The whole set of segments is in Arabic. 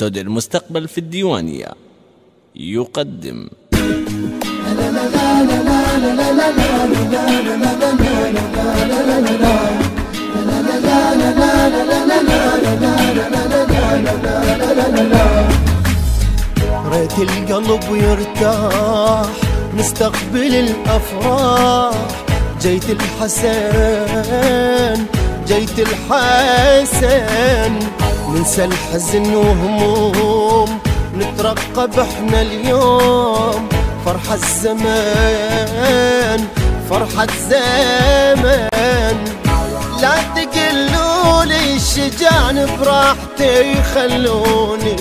استوديو المستقبل في الديوانية. يقدم. ريت القلب يرتاح نستقبل الأفراح. جيت الحسن جيت الحسن ننسى الحزن وهموم نترقب إحنا اليوم. فرحة الزمان فرحة زمان لا تقلوا لي الشجان براحتي خلوني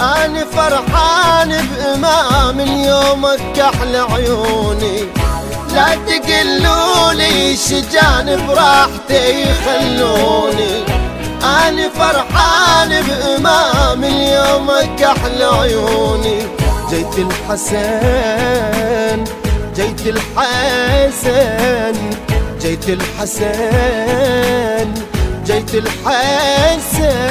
أنا فرحان بإمام يومك أحلى عيوني لا تقلوا لي شجان براحتي خلوني أنا فرحان بإمام يومك أحلى عيوني. جيت الحسن جيت الحسن جيت الحسن جيت الحسن.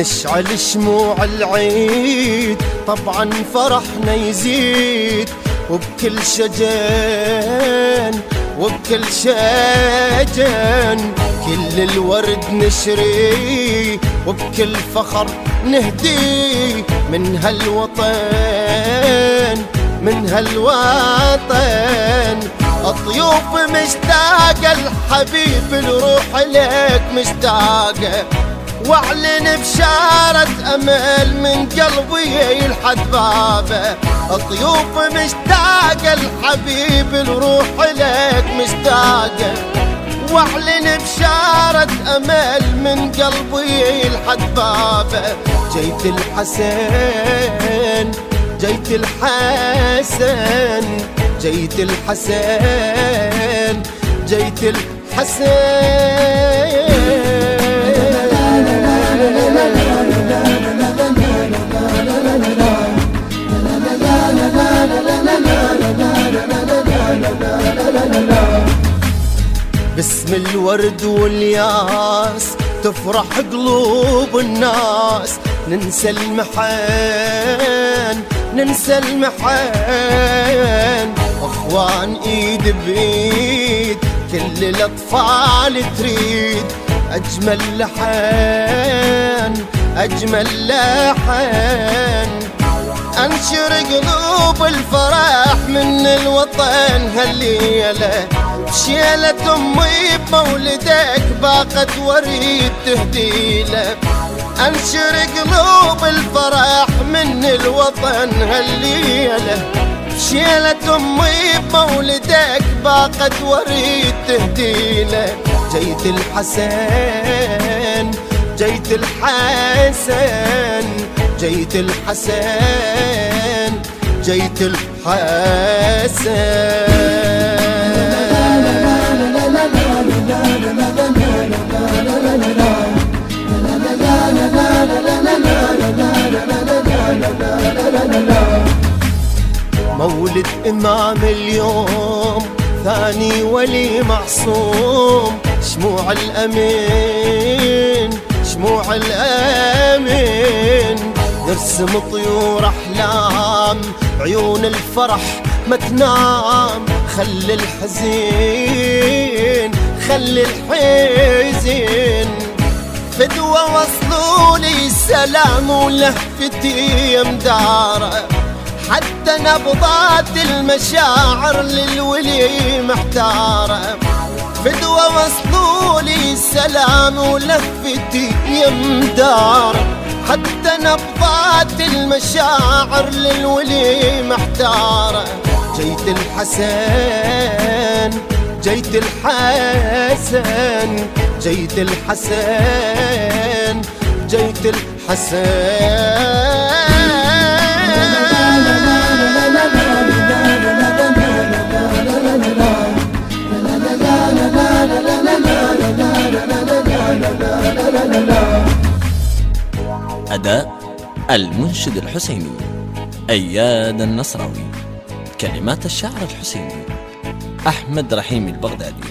نشعل شموع العيد. طبعا فرحنا يزيد وبكل شجن وبكل شجن. كل الورد نشري وبكل فخر نهدي. من هالوطن من هالوطن. الضيوف مشتاقة الحبيب الروح لك مشتاقة واعلن بشارة أمل من قلبي لحد بابه. الضيوف مشتاقة الحبيب الروح لك مشتاقة. واعلن بشارة أمل من قلبي لحد بابه. جيت الحسن جيت الحسن جيت الحسن جيت الحسن. باسم الورد والياس تفرح قلوب الناس. ننسى المحن ننسى المحن. أخوان إيد بايد كل الأطفال تريد. أجمل لحن أجمل لحن. أنشر قلوب الفرح من الوطن هالليلة شيلة امي بمولدك باقت وريد تهديله. أنشر قلوب الفرح من الوطن هالليلة شيلة امي بمولدك باقت وريد تهديله. جيت الحسن جيت الحسن جيت الحسن جيت الحسن. مولد إمام اليوم ثاني ولي معصوم شموع الأمين. نرسم طيور أحلام عيون الفرح ما تنام. خلي الحزين خلي الحزين. فدوة وصلوا لي السلام ولهفتي مداره حتى نبضات المشاعر للولي محتارة فدوة وصلوا لي السلام ولفتي يمدار حتى نبضات المشاعر للولي محتارة. جيت الحسن جيت الحسن جيت الحسن جيت الحسن. أداء المنشد الحسيني أياد النصراوي كلمات الشاعر الحسيني أحمد رحيم البغدادي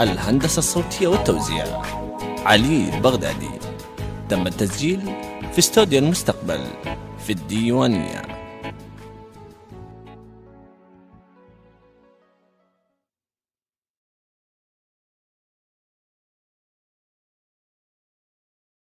الهندسة الصوتية والتوزيع علي البغدادي. تم التسجيل في استوديو المستقبل في الديوانية.